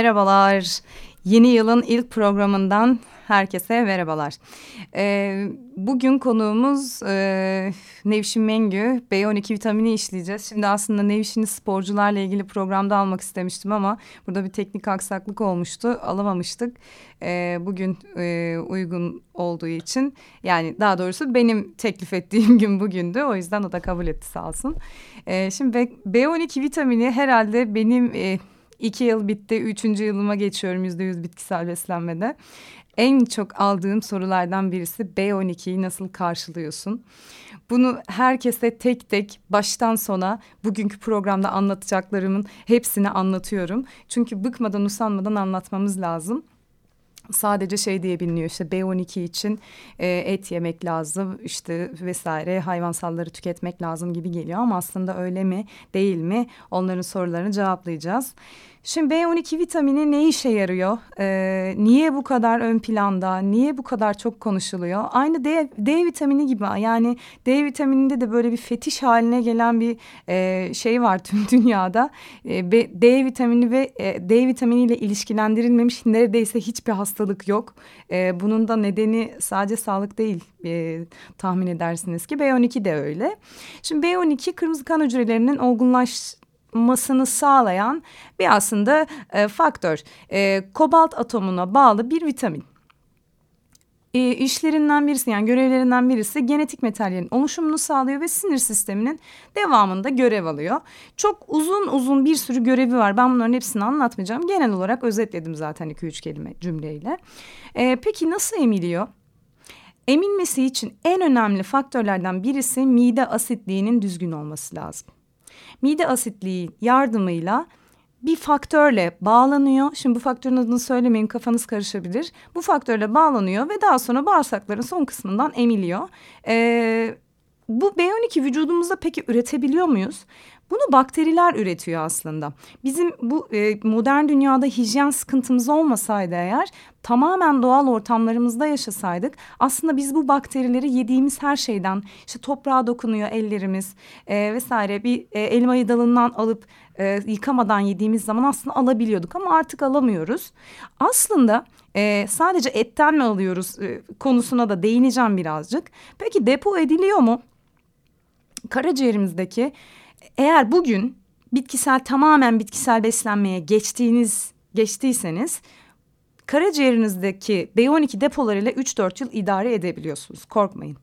Merhabalar. Yeni yılın ilk programından herkese merhabalar. Ee, bugün konuğumuz e, Nevşin Mengü. B12 vitamini işleyeceğiz. Şimdi aslında Nevşin'i sporcularla ilgili programda almak istemiştim ama burada bir teknik aksaklık olmuştu. Alamamıştık. Ee, bugün e, uygun olduğu için yani daha doğrusu benim teklif ettiğim gün bugündü. O yüzden o da kabul etti sağ olsun. Ee, şimdi B12 vitamini herhalde benim... E, İki yıl bitti. Üçüncü yılıma geçiyorum yüzde yüz bitkisel beslenmede. En çok aldığım sorulardan birisi B12'yi nasıl karşılıyorsun? Bunu herkese tek tek baştan sona bugünkü programda anlatacaklarımın hepsini anlatıyorum. Çünkü bıkmadan usanmadan anlatmamız lazım sadece şey diye biliniyor işte B12 için e, et yemek lazım işte vesaire hayvansalları tüketmek lazım gibi geliyor ama aslında öyle mi değil mi onların sorularını cevaplayacağız. Şimdi B12 vitamini ne işe yarıyor? Ee, niye bu kadar ön planda? Niye bu kadar çok konuşuluyor? Aynı D, D vitamini gibi yani D vitamininde de böyle bir fetiş haline gelen bir e, şey var tüm dünyada. E, D vitamini ve e, D vitaminiyle ilişkilendirilmemiş neredeyse hiçbir hastalık yok. E, bunun da nedeni sadece sağlık değil e, tahmin edersiniz ki B12 de öyle. Şimdi B12 kırmızı kan hücrelerinin olgunlaş masını sağlayan bir aslında e, faktör. E, kobalt atomuna bağlı bir vitamin. E, işlerinden birisi yani görevlerinden birisi genetik metallerin oluşumunu sağlıyor ve sinir sisteminin devamında görev alıyor. Çok uzun uzun bir sürü görevi var. Ben bunların hepsini anlatmayacağım. Genel olarak özetledim zaten iki üç kelime cümleyle. E, peki nasıl emiliyor? Emilmesi için en önemli faktörlerden birisi mide asitliğinin düzgün olması lazım mide asitliği yardımıyla bir faktörle bağlanıyor. Şimdi bu faktörün adını söylemeyin kafanız karışabilir. Bu faktörle bağlanıyor ve daha sonra bağırsakların son kısmından emiliyor. Ee, bu B12 vücudumuzda peki üretebiliyor muyuz? Bunu bakteriler üretiyor aslında. Bizim bu e, modern dünyada hijyen sıkıntımız olmasaydı eğer tamamen doğal ortamlarımızda yaşasaydık aslında biz bu bakterileri yediğimiz her şeyden işte toprağa dokunuyor ellerimiz e, vesaire bir e, elmayı dalından alıp e, yıkamadan yediğimiz zaman aslında alabiliyorduk ama artık alamıyoruz. Aslında e, sadece etten mi alıyoruz e, konusuna da değineceğim birazcık. Peki depo ediliyor mu? Karaciğerimizdeki eğer bugün bitkisel tamamen bitkisel beslenmeye geçtiğiniz geçtiyseniz karaciğerinizdeki B12 depolarıyla 3-4 yıl idare edebiliyorsunuz. Korkmayın.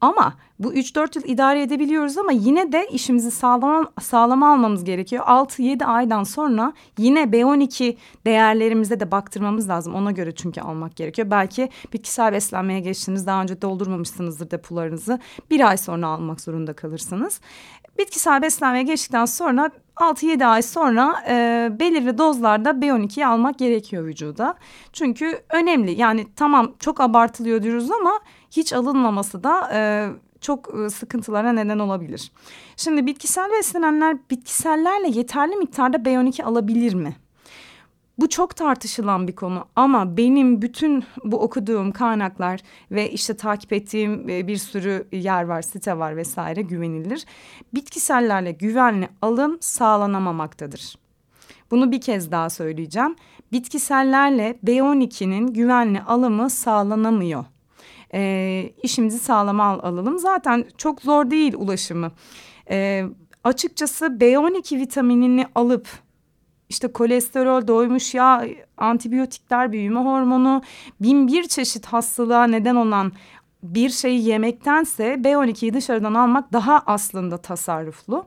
Ama bu 3-4 yıl idare edebiliyoruz ama yine de işimizi sağlama, sağlama almamız gerekiyor. 6-7 aydan sonra yine B12 değerlerimize de baktırmamız lazım. Ona göre çünkü almak gerekiyor. Belki bitkisel beslenmeye geçtiniz daha önce doldurmamışsınızdır depolarınızı. Bir ay sonra almak zorunda kalırsınız. Bitkisel beslenmeye geçtikten sonra 6-7 ay sonra e, belirli dozlarda B12'yi almak gerekiyor vücuda. Çünkü önemli yani tamam çok abartılıyor diyoruz ama hiç alınmaması da e, çok sıkıntılara neden olabilir. Şimdi bitkisel beslenenler bitkisellerle yeterli miktarda B12 alabilir mi? Bu çok tartışılan bir konu ama benim bütün bu okuduğum kaynaklar ve işte takip ettiğim e, bir sürü yer var, site var vesaire güvenilir. Bitkisellerle güvenli alım sağlanamamaktadır. Bunu bir kez daha söyleyeceğim. Bitkisellerle B12'nin güvenli alımı sağlanamıyor. E, işimizi sağlama al alalım. Zaten çok zor değil ulaşımı. E, açıkçası B12 vitaminini alıp işte kolesterol, doymuş yağ, antibiyotikler, büyüme hormonu, bin bir çeşit hastalığa neden olan bir şeyi yemektense B12'yi dışarıdan almak daha aslında tasarruflu.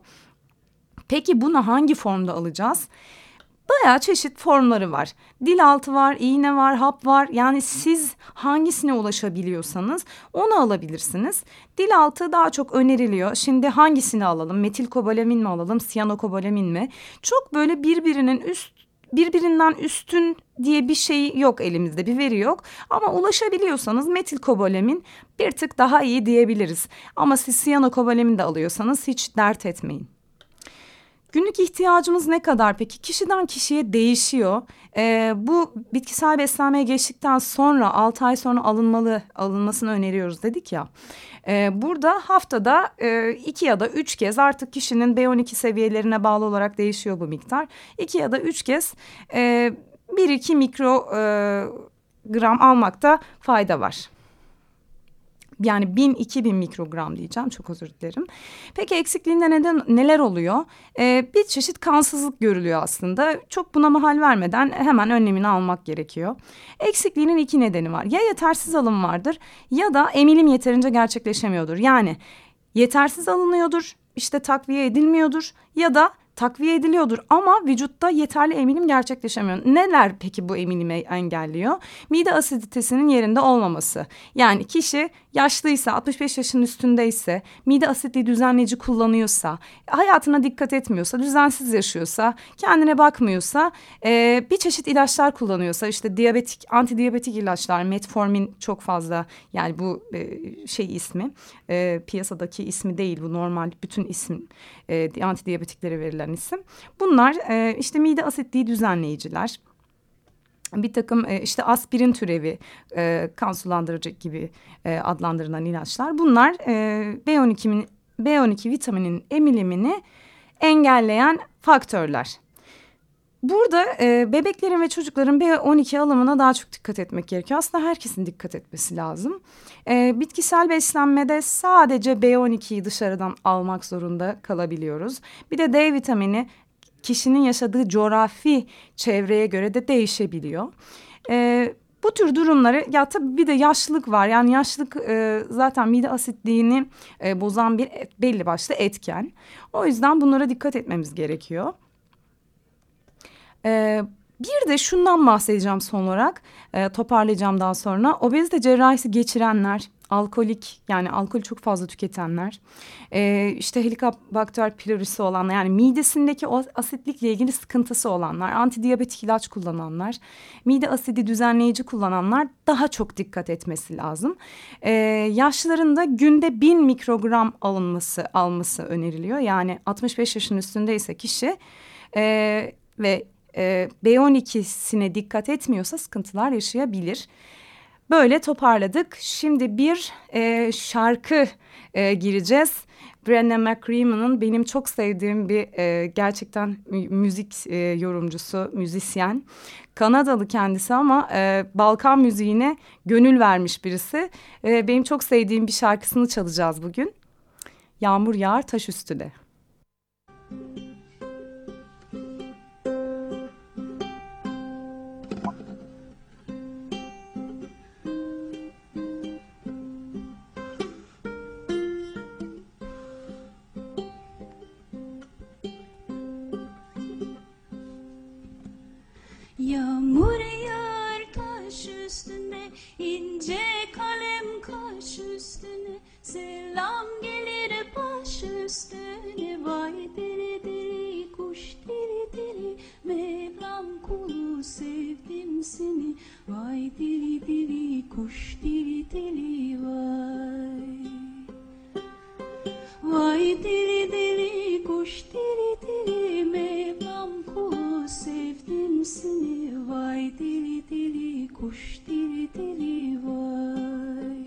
Peki bunu hangi formda alacağız? Bayağı çeşit formları var. Dil altı var, iğne var, hap var. Yani siz hangisine ulaşabiliyorsanız onu alabilirsiniz. Dil altı daha çok öneriliyor. Şimdi hangisini alalım? Metilkobalamin mi alalım, siyanokobalamin mi? Çok böyle birbirinin üst birbirinden üstün diye bir şey yok elimizde bir veri yok. Ama ulaşabiliyorsanız metilkobalamin bir tık daha iyi diyebiliriz. Ama siz siyanokobalamin de alıyorsanız hiç dert etmeyin. Günlük ihtiyacımız ne kadar peki? Kişiden kişiye değişiyor. Ee, bu bitkisel beslenmeye geçtikten sonra 6 ay sonra alınmalı alınmasını öneriyoruz dedik ya. Ee, burada haftada e, iki ya da üç kez artık kişinin B12 seviyelerine bağlı olarak değişiyor bu miktar. İki ya da üç kez e, bir iki mikro e, almakta fayda var. Yani 1000-2000 mikrogram diyeceğim çok özür dilerim. Peki eksikliğinde neden neler oluyor? Ee, bir çeşit kansızlık görülüyor aslında. Çok buna mahal vermeden hemen önlemini almak gerekiyor. Eksikliğinin iki nedeni var. Ya yetersiz alım vardır ya da emilim yeterince gerçekleşemiyordur. Yani yetersiz alınıyordur, işte takviye edilmiyordur ya da takviye ediliyordur ama vücutta yeterli emilim gerçekleşemiyor. Neler peki bu eminimi engelliyor? Mide asiditesinin yerinde olmaması. Yani kişi yaşlıysa, 65 yaşın üstündeyse, mide asitli düzenleyici kullanıyorsa, hayatına dikkat etmiyorsa, düzensiz yaşıyorsa, kendine bakmıyorsa, e, bir çeşit ilaçlar kullanıyorsa, işte diyabetik, antidiyabetik ilaçlar, metformin çok fazla yani bu e, şey ismi, e, piyasadaki ismi değil bu normal bütün isim e, antidiyabetiklere verilen isim. Bunlar e, işte mide asitliği düzenleyiciler bir takım e, işte aspirin türevi e, kan sulandırıcı gibi e, adlandırılan ilaçlar bunlar e, B12'nin B12 vitaminin emilimini engelleyen faktörler. Burada e, bebeklerin ve çocukların B12 alımına daha çok dikkat etmek gerekiyor. Aslında herkesin dikkat etmesi lazım. E, bitkisel beslenmede sadece B12'yi dışarıdan almak zorunda kalabiliyoruz. Bir de D vitamini kişinin yaşadığı coğrafi çevreye göre de değişebiliyor. E, bu tür durumları ya tabii bir de yaşlılık var. Yani yaşlılık e, zaten mide asitliğini e, bozan bir et, belli başlı etken. O yüzden bunlara dikkat etmemiz gerekiyor. Ee, bir de şundan bahsedeceğim son olarak e, toparlayacağım daha sonra. Obezite cerrahisi geçirenler, alkolik yani alkol çok fazla tüketenler, e, işte helikobakter pylori'si olanlar yani midesindeki o asitlikle ilgili sıkıntısı olanlar, antidiyabetik ilaç kullananlar, mide asidi düzenleyici kullananlar daha çok dikkat etmesi lazım. E, yaşlarında günde bin mikrogram alınması alması öneriliyor. Yani 65 yaşın üstündeyse kişi e, ve e, B12'sine dikkat etmiyorsa sıkıntılar yaşayabilir. Böyle toparladık. Şimdi bir e, şarkı e, gireceğiz. Brendan McCreamon'ın benim çok sevdiğim bir e, gerçekten müzik e, yorumcusu, müzisyen. Kanadalı kendisi ama e, Balkan müziğine gönül vermiş birisi. E, benim çok sevdiğim bir şarkısını çalacağız bugün. Yağmur yağar taş üstüne. sevimsini hoş dil dili vay.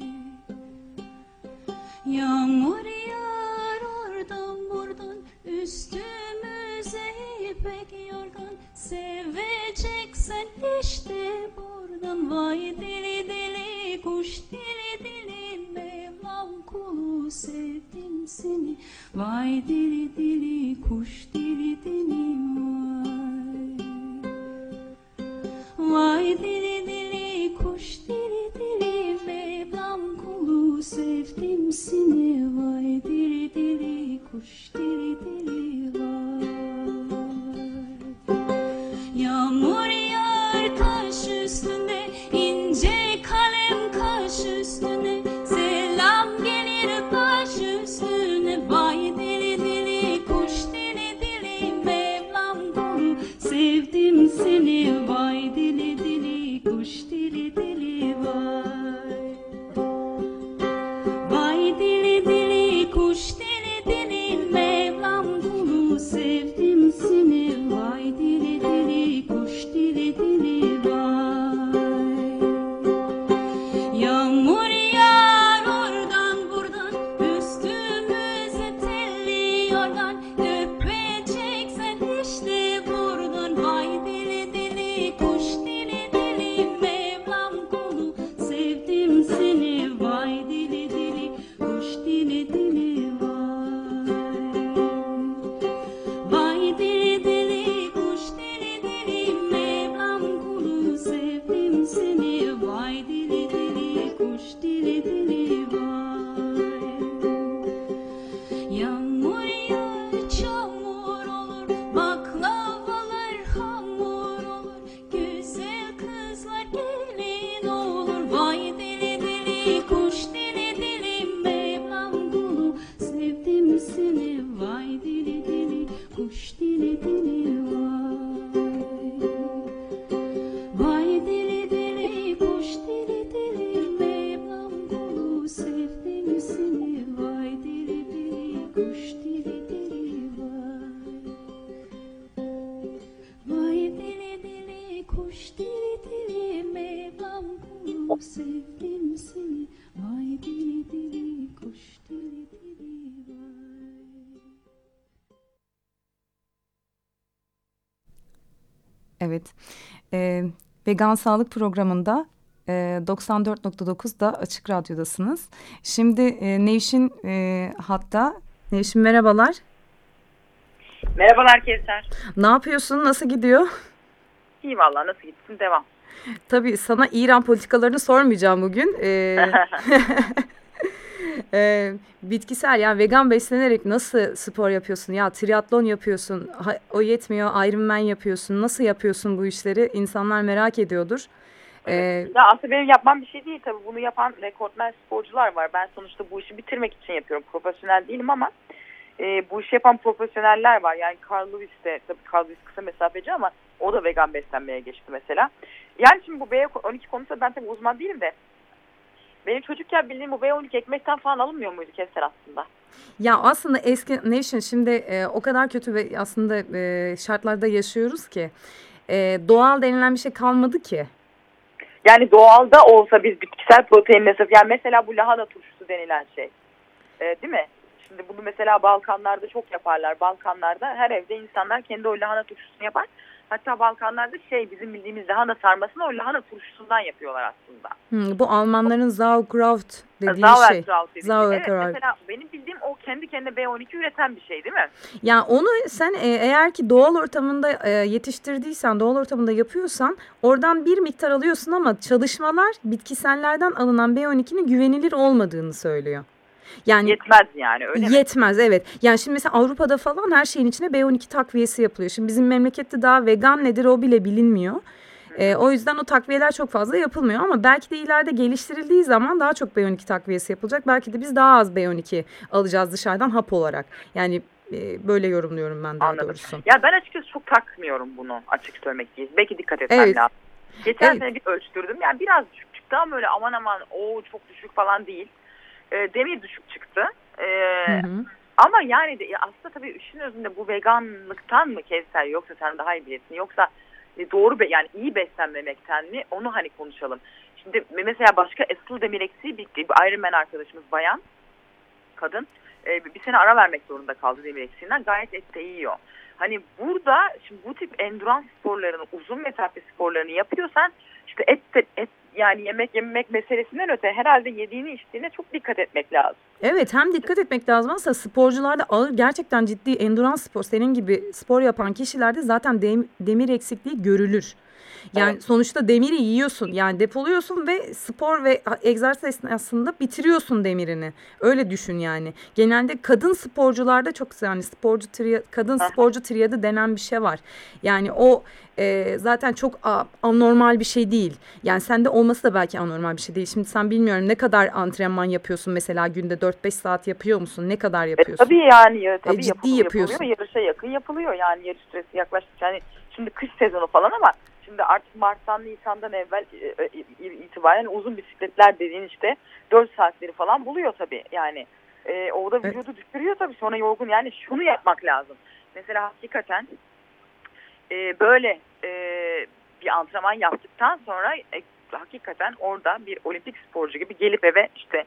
Yağmur yağar oradan buradan üstümüze ipek yorgan. Seveceksen işte buradan vay dili dili kuş dili dili. Mevlam kulu sevdim seni Vay dili dili kuş dili dili. Vegan Sağlık Programı'nda e, 94.9'da Açık Radyo'dasınız. Şimdi e, Nevşin e, hatta. Nevşin merhabalar. Merhabalar Kevser. Ne yapıyorsun? Nasıl gidiyor? İyi valla nasıl gitsin devam. Tabii sana İran politikalarını sormayacağım bugün. Ee, e, bitkisel yani vegan beslenerek nasıl spor yapıyorsun? Ya triatlon yapıyorsun, ha, o yetmiyor Ironman yapıyorsun. Nasıl yapıyorsun bu işleri? İnsanlar merak ediyordur. Ee, Ya aslında benim yapmam bir şey değil tabii bunu yapan rekortmen sporcular var. Ben sonuçta bu işi bitirmek için yapıyorum. Profesyonel değilim ama e, bu işi yapan profesyoneller var. Yani Carl Lewis de tabii Carl Lewis kısa mesafeci ama o da vegan beslenmeye geçti mesela. Yani şimdi bu B12 konusunda ben tabii uzman değilim de benim çocukken bildiğim bu B12 ekmekten falan alınmıyor muydu Kevser aslında? Ya aslında eski Nation şimdi e, o kadar kötü ve aslında e, şartlarda yaşıyoruz ki e, doğal denilen bir şey kalmadı ki. Yani doğalda olsa biz bitkisel proteinle sırf yani mesela bu lahana turşusu denilen şey. E, değil mi? Şimdi bunu mesela Balkanlarda çok yaparlar. Balkanlarda her evde insanlar kendi o lahana turşusunu yapar. Hatta Balkanlarda şey bizim bildiğimiz lahana sarmasını o lahana turşusundan yapıyorlar aslında. Hmm, bu Almanların Sauerkraut dediği şey. Sauerkraut dediği şey. Sauerkraut. Evet mesela benim bildiğim o kendi kendine B12 üreten bir şey değil mi? Yani onu sen e, eğer ki doğal ortamında e, yetiştirdiysen, doğal ortamında yapıyorsan oradan bir miktar alıyorsun ama çalışmalar bitkisellerden alınan B12'nin güvenilir olmadığını söylüyor. Yani Yetmez yani öyle mi? Yetmez evet. Yani şimdi mesela Avrupa'da falan her şeyin içine B12 takviyesi yapılıyor. Şimdi bizim memlekette daha vegan nedir o bile bilinmiyor. Ee, o yüzden o takviyeler çok fazla yapılmıyor ama belki de ileride geliştirildiği zaman daha çok B12 takviyesi yapılacak. Belki de biz daha az B12 alacağız dışarıdan hap olarak. Yani e, böyle yorumluyorum ben daha Anladım. doğrusu. Ya ben açıkçası çok takmıyorum bunu açık söylemek değil. Belki dikkat etmem Evet. lazım. Geçen Evet. sene bir ölçtürdüm. Yani biraz düşük çıktı ama öyle aman aman o çok düşük falan değil. E, demir düşük çıktı. E, Hı hı. ama yani de, aslında tabii işin özünde bu veganlıktan mı Kevser yoksa sen daha iyi bilirsin yoksa e, doğru be, yani iyi beslenmemekten mi onu hani konuşalım. Şimdi mesela başka asıl demir eksiği bir, bir Iron Man arkadaşımız bayan kadın e, bir sene ara vermek zorunda kaldı demir eksiğinden gayet et de yiyor. Hani burada şimdi bu tip endurance sporlarını uzun mesafe sporlarını yapıyorsan işte et, et yani yemek yemek meselesinden öte herhalde yediğini içtiğine çok dikkat etmek lazım. Evet hem dikkat etmek lazım aslında sporcularda ağır gerçekten ciddi endurance spor senin gibi spor yapan kişilerde zaten dem- demir eksikliği görülür. Yani Evet. sonuçta demiri yiyorsun yani depoluyorsun ve spor ve egzersiz esnasında bitiriyorsun demirini. Öyle düşün yani. Genelde kadın sporcularda çok yani sporcu triya- kadın Aha. sporcu triyadı denen bir şey var. Yani o e, zaten çok a- anormal bir şey değil. Yani sende olması da belki anormal bir şey değil. Şimdi sen bilmiyorum ne kadar antrenman yapıyorsun mesela günde 4-5 saat yapıyor musun? Ne kadar E, yapıyorsun? tabii yani ya, tabii ciddi yapılıyor, yapıyorsun. yapılıyor. Yarışa yakın yapılıyor yani yarış süresi yaklaştıkça. Yani şimdi kış sezonu falan ama şimdi artık Mart'tan Nisan'dan evvel e, e, itibaren uzun bisikletler dediğin işte 4 saatleri falan buluyor tabii yani. E, o da Evet. vücudu düşürüyor tabii sonra yorgun yani şunu yapmak lazım. Mesela hakikaten e, böyle e, bir antrenman yaptıktan sonra e, hakikaten orada bir olimpik sporcu gibi gelip eve işte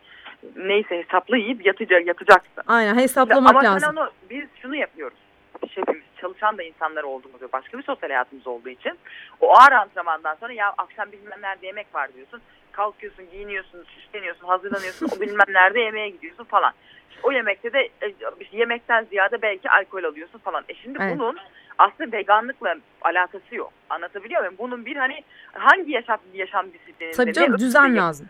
neyse hesaplı yiyip yatacak, yatacaksın. Aynen hesaplamak Ama lazım. onu biz şunu yapıyoruz. Hepimiz çalışan da insanlar olduğumuz ve başka bir sosyal hayatımız olduğu için o ağır antrenmandan sonra ya akşam bilmem nerede yemek var diyorsun. Kalkıyorsun, giyiniyorsun, süsleniyorsun, hazırlanıyorsun. o bilmem nerede yemeğe gidiyorsun falan. İşte o yemekte de e, yemekten ziyade belki alkol alıyorsun falan. E şimdi Evet. bunun aslında veganlıkla alakası yok. Anlatabiliyor muyum? Bunun bir hani hangi yaşam yaşam disiplininde Tabii canım düzen lazım.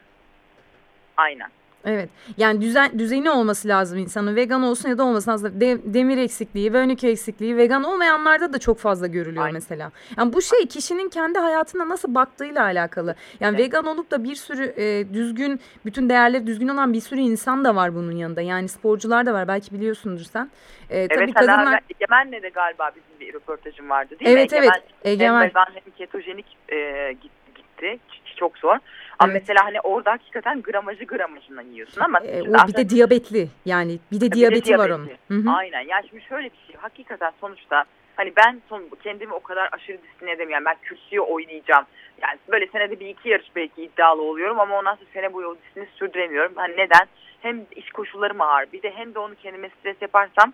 Aynen. Evet. Yani düzen düzeni olması lazım insanın. Vegan olsun ya da olmasın aslında de- demir eksikliği, B12 eksikliği vegan olmayanlarda da çok fazla görülüyor Aynen. mesela. Yani bu şey kişinin kendi hayatına nasıl baktığıyla alakalı. Yani Evet. vegan olup da bir sürü e, düzgün, bütün değerleri düzgün olan bir sürü insan da var bunun yanında. Yani sporcular da var. Belki biliyorsundur sen. E, tabii evet, kadınlar kadınlar... Egemen'le de galiba bizim bir röportajım vardı değil Evet, mi? evet. Hem Egemen. vegan hem ketojenik e, git- gitti. Çok zor. Ama Evet. mesela hani orada hakikaten gramajı gramajına yiyorsun ama E, o bir de diyabetli yani bir de Bir de diyabeti var onun. diyabetli. Hı hı. Aynen. Yani şimdi şöyle bir şey. Hakikaten sonuçta hani ben son kendimi o kadar aşırı disipline edemiyorum. Ben kürsüye oynayacağım. Yani böyle senede bir iki yarış belki iddialı oluyorum ama ondan sonra sene boyu o disiplini sürdüremiyorum. Hani neden? Hem iş koşullarım ağır. Bir de hem de onu kendime stres yaparsam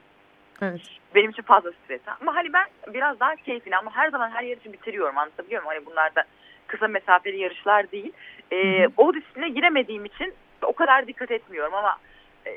Evet. benim için fazla stres. Ama hani ben biraz daha keyfini ama her zaman her yarışı bitiriyorum. Anlatabiliyor muyum? Hani bunlar da kısa mesafeli yarışlar değil. Hı. O disipline giremediğim için o kadar dikkat etmiyorum ama e,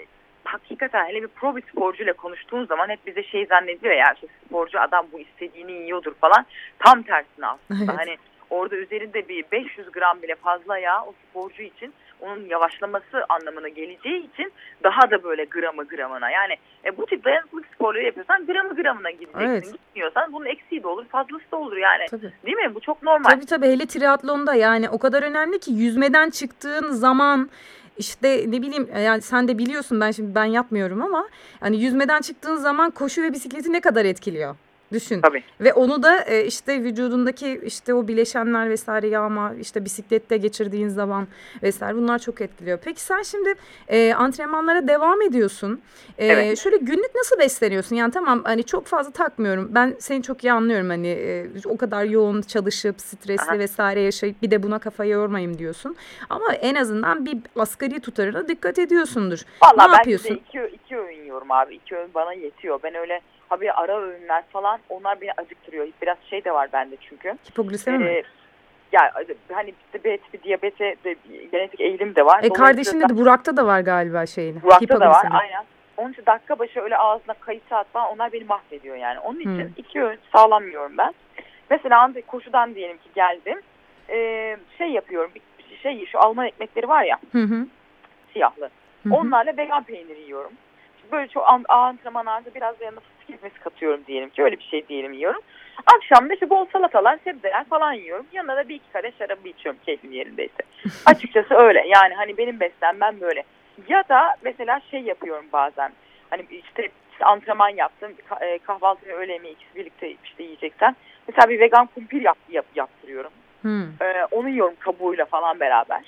hakikaten hele bir pro bir sporcuyla konuştuğun zaman hep bize şey zannediyor ya işte sporcu adam bu istediğini yiyordur falan. Tam tersine aslında. Evet. Hani orada üzerinde bir 500 gram bile fazla yağ o sporcu için onun yavaşlaması anlamına geleceği için daha da böyle gramı gramına yani e, bu tip dayanıklılık sporları yapıyorsan gramı gramına gideceksin. Evet. Gitmiyorsan bunun eksiği de olur fazlası da olur yani. Tabii. Değil mi? Bu çok normal. Tabii tabii hele triatlonda yani o kadar önemli ki yüzmeden çıktığın zaman işte ne bileyim yani sen de biliyorsun ben şimdi ben yapmıyorum ama hani yüzmeden çıktığın zaman koşu ve bisikleti ne kadar etkiliyor. Düşün. Tabii. Ve onu da e, işte vücudundaki işte o bileşenler vesaire yağma işte bisiklette geçirdiğin zaman vesaire bunlar çok etkiliyor. Peki sen şimdi e, antrenmanlara devam ediyorsun. E, Evet. Şöyle günlük nasıl besleniyorsun? Yani tamam hani çok fazla takmıyorum. Ben seni çok iyi anlıyorum hani e, o kadar yoğun çalışıp stresli Aha. vesaire yaşayıp bir de buna kafayı yormayayım diyorsun. Ama en azından bir asgari tutarına dikkat ediyorsundur. Vallahi ne ben yapıyorsun? de iki, iki öğün yiyorum abi. İki öğün bana yetiyor. Ben öyle ha bir ara öğünler falan onlar beni acıktırıyor. Biraz şey de var bende çünkü. Hipoglisemi mi? Ee, ya hani işte B tipi diyabete de bir genetik eğilim de var. E kardeşinde de Burak'ta da var galiba şeyin. Burak'ta da var aynen. Onun için dakika başı öyle ağzına kayıt at falan onlar beni mahvediyor yani. Onun için Hmm. iki öğün sağlam yiyorum ben. Mesela koşudan diyelim ki geldim. Ee, şey yapıyorum. Bir şey şu Alman ekmekleri var ya Hı hı. siyahlı. Hı hı. Onlarla vegan peyniri yiyorum. Böyle çok an, antrenmanlarda biraz da yanına ezmesi katıyorum diyelim ki. Öyle bir şey diyelim yiyorum. Akşam da işte bol salatalar, sebzeler falan yiyorum. Yanına da bir iki kare şarabı içiyorum keyfim yerindeyse. Açıkçası öyle. Yani hani benim beslenmem böyle. Ya da mesela şey yapıyorum bazen. Hani işte, işte antrenman yaptım. E, kahvaltı ve öğle yemeği ikisi birlikte işte yiyeceksen. Mesela bir vegan kumpir yap, yap, yaptırıyorum. Hı. Ee, onu yiyorum kabuğuyla falan beraber.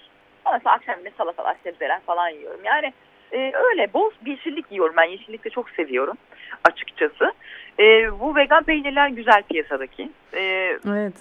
Ondan sonra akşam yine salatalar, sebzeler falan yiyorum. Yani e, öyle bol bir yeşillik yiyorum. Ben yeşillik de çok seviyorum açıkçası. E, bu vegan peynirler güzel piyasadaki. E, Evet.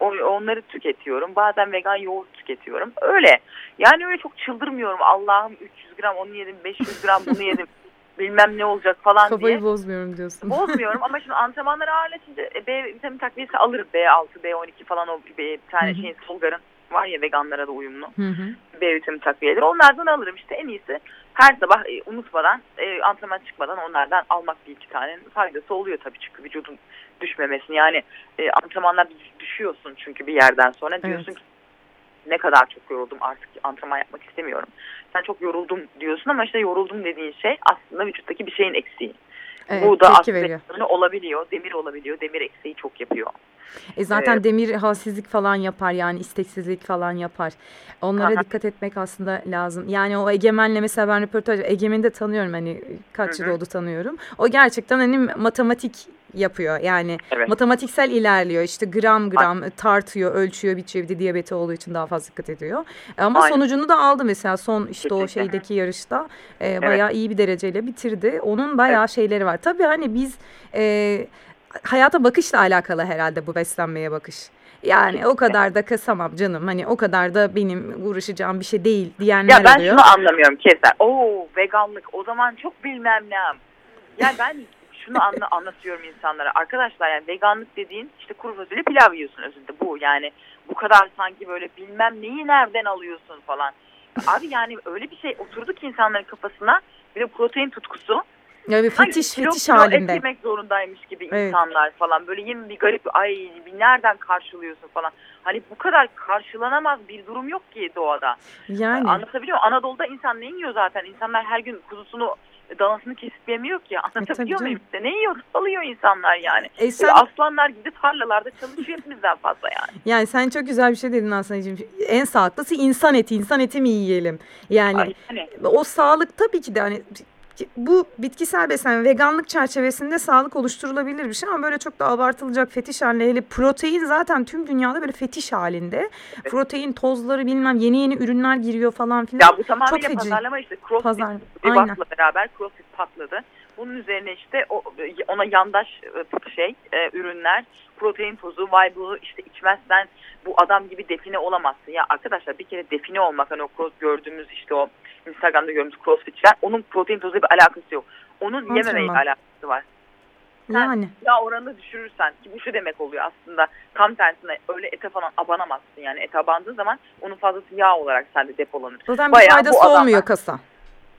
onları tüketiyorum. Bazen vegan yoğurt tüketiyorum. Öyle. Yani öyle çok çıldırmıyorum. Allah'ım 300 gram onu yedim, 500 gram bunu yedim. Bilmem ne olacak falan diye. Kafayı bozmuyorum diyorsun. Bozmuyorum ama şimdi antrenmanları ağırlaşınca e, B vitamin takviyesi alırız. B6, B12 falan o bir, tane şeyin Solgar'ın var ya veganlara da uyumlu. Hı hı. B vitamini takviyeleri. Onlardan alırım işte en iyisi. Her sabah e, unutmadan e, antrenman çıkmadan onlardan almak bir iki tane faydası oluyor tabii çünkü vücudun düşmemesini. Yani e, antrenmanlar düş- düşüyorsun çünkü bir yerden sonra diyorsun Evet. ki ne kadar çok yoruldum artık antrenman yapmak istemiyorum. Sen çok yoruldum diyorsun ama işte yoruldum dediğin şey aslında vücuttaki bir şeyin eksiği. Evet, Bu da aslında olabiliyor. Demir olabiliyor. Demir eksiği çok yapıyor. E zaten Evet. demir halsizlik falan yapar yani isteksizlik falan yapar. Onlara Aha. dikkat etmek aslında lazım. Yani o Egemen'le mesela ben röportaj Egemen'i de tanıyorum hani kaç Hı yıl oldu tanıyorum. O gerçekten hani matematik yapıyor yani Evet. matematiksel ilerliyor işte gram gram tartıyor ölçüyor biçiyor bir de diyabeti olduğu için daha fazla dikkat ediyor. Ama Aynen. sonucunu da aldı mesela son işte o Kesinlikle. şeydeki yarışta e, bayağı iyi bir dereceyle bitirdi. Onun bayağı şeyleri var. Tabii hani biz e, hayata bakışla alakalı herhalde bu beslenmeye bakış. Yani o kadar da kasamam canım hani o kadar da benim uğraşacağım bir şey değil diyenler Ya ben oluyor. şunu anlamıyorum Keser. Oo veganlık o zaman çok bilmem ne. Ya ben şunu anla, anlatıyorum insanlara. Arkadaşlar yani veganlık dediğin işte kuru fasulye pilav yiyorsun özünde bu. Yani bu kadar sanki böyle bilmem neyi nereden alıyorsun falan. Abi yani öyle bir şey oturdu ki insanların kafasına. Bir de protein tutkusu. Ya bir fetiş kilo fetiş kilo halinde. et yemek zorundaymış gibi Evet. insanlar falan. Böyle yemin bir garip ay bir nereden karşılıyorsun falan. Hani bu kadar karşılanamaz bir durum yok ki doğada. Yani Anlatabiliyor muyum? Anadolu'da insan ne yiyor zaten? İnsanlar her gün kuzusunu, danasını kesip yemiyor ki. Anlatabiliyor tabii muyum? İşte ne yiyor? Alıyor insanlar yani. E sen- Aslanlar gibi tarlalarda çalışıyor hepimizden fazla yani. Yani sen çok güzel bir şey dedin Aslan'cığım. En sağlıklısı insan eti. İnsan eti mi yiyelim? Yani Ay, hani o sağlık tabii ki de hani bu bitkisel beslenme veganlık çerçevesinde sağlık oluşturulabilir bir şey ama böyle çok da abartılacak fetiş haline hele protein zaten tüm dünyada böyle fetiş halinde. Evet. Protein tozları bilmem yeni yeni ürünler giriyor falan filan. Ya bu tamamıyla çok pazarlama işte crossfit Pazar. Aynen. beraber crossfit patladı. Bunun üzerine işte ona yandaş e, şey e, ürünler, protein tozu, vay bu işte içmezsen bu adam gibi define olamazsın. Ya arkadaşlar bir kere define olmak hani o gördüğümüz işte o Instagram'da gördüğümüz crossfitçiler onun protein tozu bir alakası yok. Onun yememeyle alakası var. Sen yani. yağ oranını düşürürsen ki bu şu demek oluyor aslında tam tersine öyle ete falan abanamazsın yani ete abandığın zaman onun fazlası yağ olarak sende depolanır. Zaten bir faydası olmuyor kasa.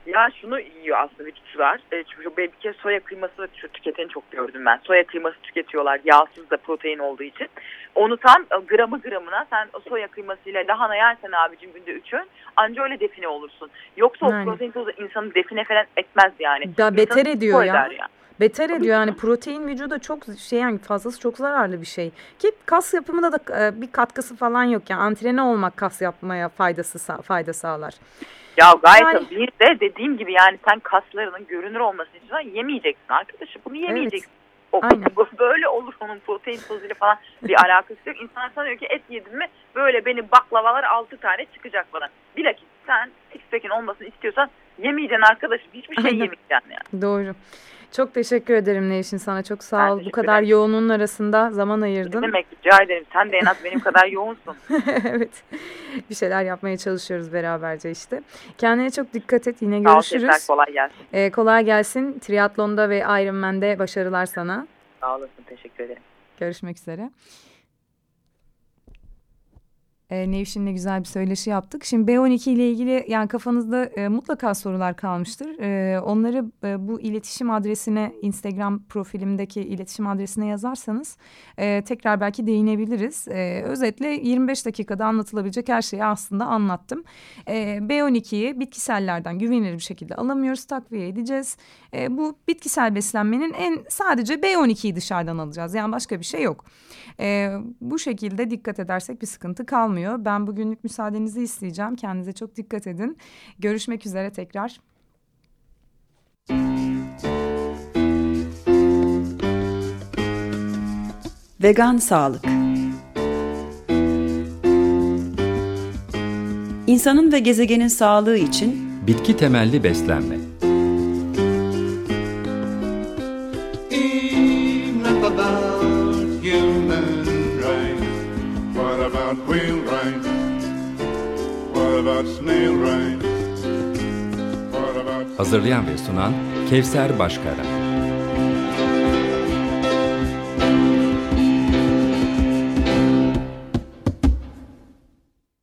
Ya şunu yiyor aslında vücutçular. E, çünkü bir kez soya kıyması da tüketeni çok gördüm ben. Soya kıyması tüketiyorlar yağsız da protein olduğu için. Onu tam e, gramı gramına sen o soya kıymasıyla lahana yersen abicim günde üç öğün anca öyle define olursun. Yoksa yani. o protein tozu insanı define falan etmez yani. Ya beter ediyor ya. ya. Beter ediyor yani protein vücuda çok şey yani fazlası çok zararlı bir şey. Ki kas yapımında da e, bir katkısı falan yok yani antrene olmak kas yapmaya faydası fayda sağlar. Ya gayet yani... bir de dediğim gibi yani sen kaslarının görünür olması için yemeyeceksin arkadaşım. Bunu yemeyeceksin. Evet. O, Aynen. Böyle olur onun protein tozuyla falan bir alakası yok. İnsan sanıyor ki et yedim mi böyle benim baklavalar altı tane çıkacak bana. Bilakis sen six pack'in olmasını istiyorsan yemeyeceksin arkadaşım. Hiçbir şey Aynen. yemeyeceksin yani. Doğru. Çok teşekkür ederim Nevşin sana. Çok sağ ol. Bu kadar ederim. yoğunluğun arasında zaman ayırdın. Ne demek rica ederim. Sen de en az benim kadar yoğunsun. evet. Bir şeyler yapmaya çalışıyoruz beraberce işte. Kendine çok dikkat et. Yine görüşürüz. Sağ ol, kolay gelsin. Ee, kolay gelsin. Triatlonda ve Ironman'de başarılar sana. Sağ olasın. Teşekkür ederim. Görüşmek üzere e, Nevşin'le güzel bir söyleşi yaptık. Şimdi B12 ile ilgili yani kafanızda e, mutlaka sorular kalmıştır. E, onları e, bu iletişim adresine Instagram profilimdeki iletişim adresine yazarsanız e, tekrar belki değinebiliriz. E, özetle 25 dakikada anlatılabilecek her şeyi aslında anlattım. E, B12'yi bitkisellerden güvenilir bir şekilde alamıyoruz, takviye edeceğiz. E, bu bitkisel beslenmenin en sadece B12'yi dışarıdan alacağız. Yani başka bir şey yok. E, bu şekilde dikkat edersek bir sıkıntı kalmıyor. Ben bugünlük müsaadenizi isteyeceğim. Kendinize çok dikkat edin. Görüşmek üzere tekrar. Vegan Sağlık İnsanın ve gezegenin sağlığı için bitki temelli beslenme. Hazırlayan ve sunan Kevser Başkaran.